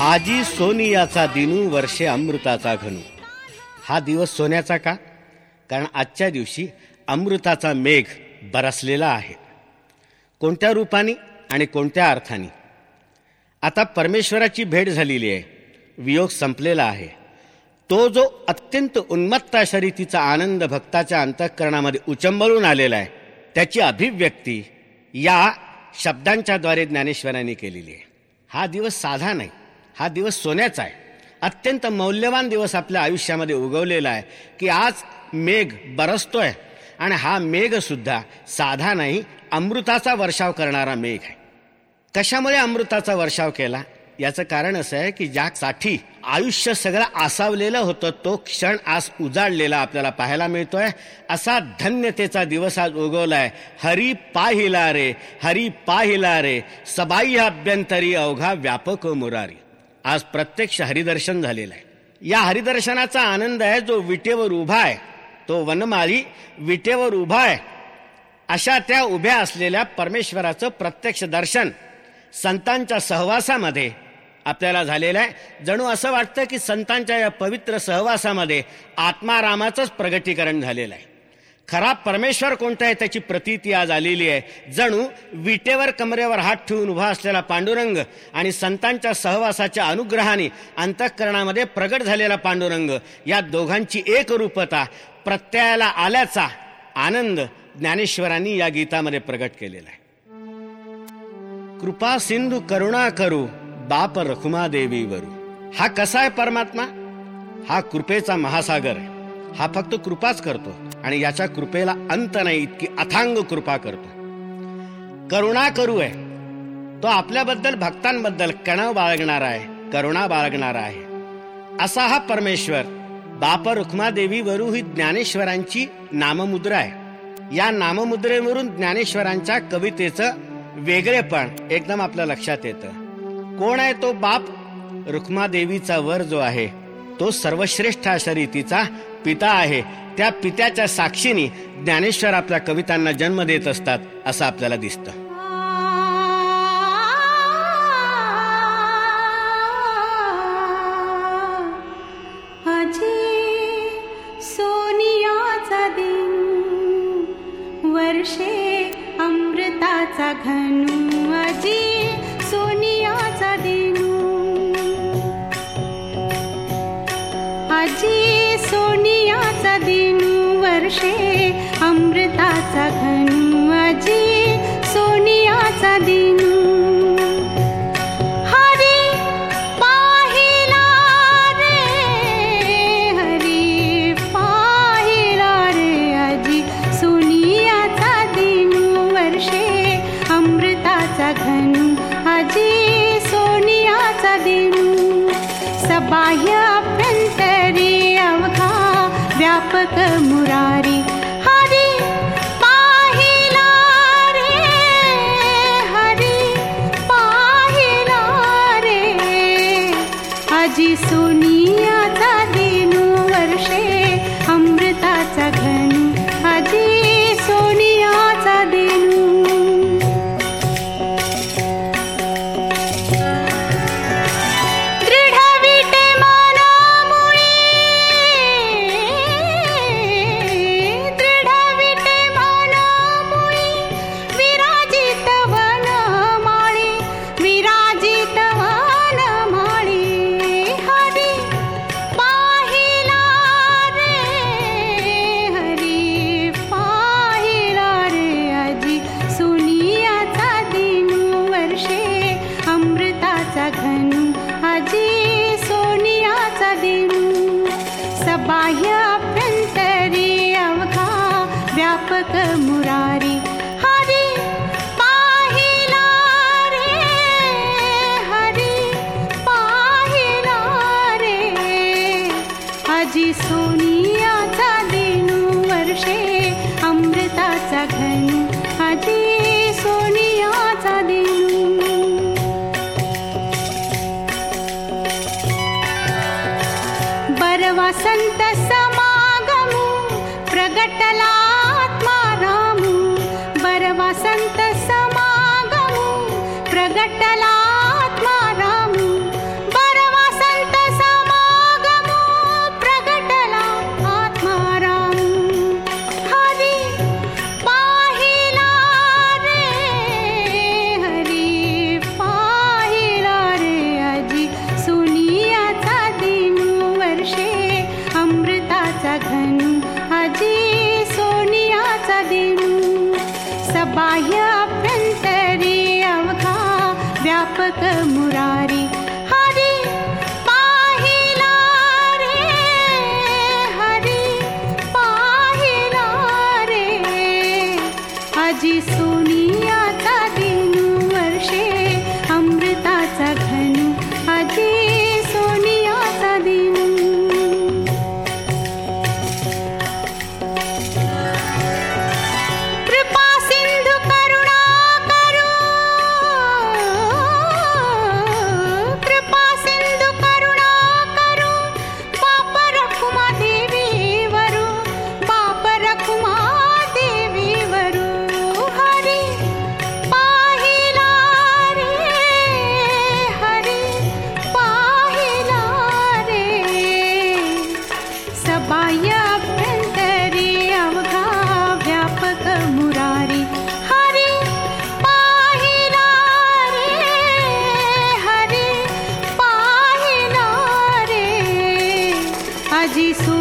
आजी सोनियाचा दिनू वर्षे अमृताचा घनू. हा दिवस सोन्याचा का? कारण आजच्या दिवशी अमृताचा मेघ बरसलेला आहे. कोणत्या रूपाने आणि कोणत्या अर्थाने? आता परमेश्वराची भेट झालेली आहे. वियोग संपलेला आहे. तो जो अत्यंत उन्मत्ता शरीतीचा आनंद भक्ताच्या अंतःकरणामध्ये उचंबळून आलेला आहे त्याची अभिव्यक्ती या शब्दांच्याद्वारे ज्ञानेश्वरांनी केलेली आहे. हा दिवस साधा नाही. हा दिवस सोन्याचा आहे. अत्यंत मौल्यवान दिवस आपल्या आयुष्यामध्ये उगवलेला आहे की आज मेघ बरसतोय आणि हा मेघसुद्धा साधा नाही अमृताचा वर्षाव करणारा मेघ आहे. कशामुळे अमृताचा वर्षाव केला? याचं कारण असं आहे की ज्यासाठी आयुष्य सगळं आसावलेलं होतं तो क्षण आज उजाडलेला आपल्याला पाहायला मिळतोय. असा धन्यतेचा दिवस आज उगवलाय. हरी पाहिला रे हरी पाहिला रे सबाई अभ्यंतरी अवघा व्यापक मुरारी. आज प्रत्यक्ष हरिदर्शन झालेलं आहे. या हरिदर्शनाचा आनंद आहे जो विटेवर उभा आहे तो वनमाळी विटेवर उभा आहे. अशा त्या उभ्या असलेल्या परमेश्वराचं प्रत्यक्ष दर्शन संतांच्या सहवासामध्ये आपल्याला झालेलं आहे. जणू असं वाटतं की संतांच्या या पवित्र सहवासामध्ये आत्मारामाचंच प्रगटीकरण झालेलं आहे. खरा परमेश्वर कोणता आहे? त्याची प्रतीती आज आलेली आहे. जणू विटेवर कमरेवर हात ठेवून उभा असलेला पांडुरंग आणि संतांच्या सहवासाच्या अनुग्रहाने अंतःकरणामध्ये प्रगट झालेला पांडुरंग या दोघांची एक रूपता प्रत्ययाला आल्याचा आनंद ज्ञानेश्वरांनी या गीतामध्ये प्रगट केलेला आहे. कृपा सिंधू करुणा करू बाप रखुमा देवी वरू. हा कसा आहे परमात्मा? हा कृपेचा महासागर आहे. हा फक्त कृपाच करतो आणि याच्या कृपेला अंत नाही इतकी अथांग कृपा करतो. करुणा करू आहे. तो आपल्याबद्दल भक्तांबद्दल कणव बाळगणारा आहे करुणा बाळगणारा आहे. असा हा परमेश्वर बाप रुक्मादेवी वरू ही ज्ञानेश्वरांची नाममुद्रा आहे. या नाममुद्रेवरून ज्ञानेश्वरांच्या कवितेचं वेगळेपण एकदम आपल्या लक्षात येतं. कोण आहे तो बाप? रुक्मादेवीचा वर जो आहे तो सर्वश्रेष्ठ अशा रीतीचा पिता आहे. त्या पित्याच्या साक्षीने ज्ञानेश्वर आपल्या कवितांना जन्म देत असतात असं आपल्याला दिसतं. वर्षे अमृताचा घनू. वर्षे अमृताचा घनू आजी सोनियाचा दिनू. हरी पाहिला रे हरी पाहिला रे आजी सोनियाचा दिनू. वर्षे अमृताचा घनू आजी सोनियाचा दिनू. सबाह्य व्यापक मुरारी आजी सोनियाचा दिनू वर्षे अमृताचा घनू। आजी सोनियाचा दिनू। बरवा संत समागमू प्रगटलात्मारामू मरारी। हरि पाहि हरि पाहि ने हजि बाह्य अभ्यंतरी अवघा व्यापक मुरारी. हरी पाहिला अजी सु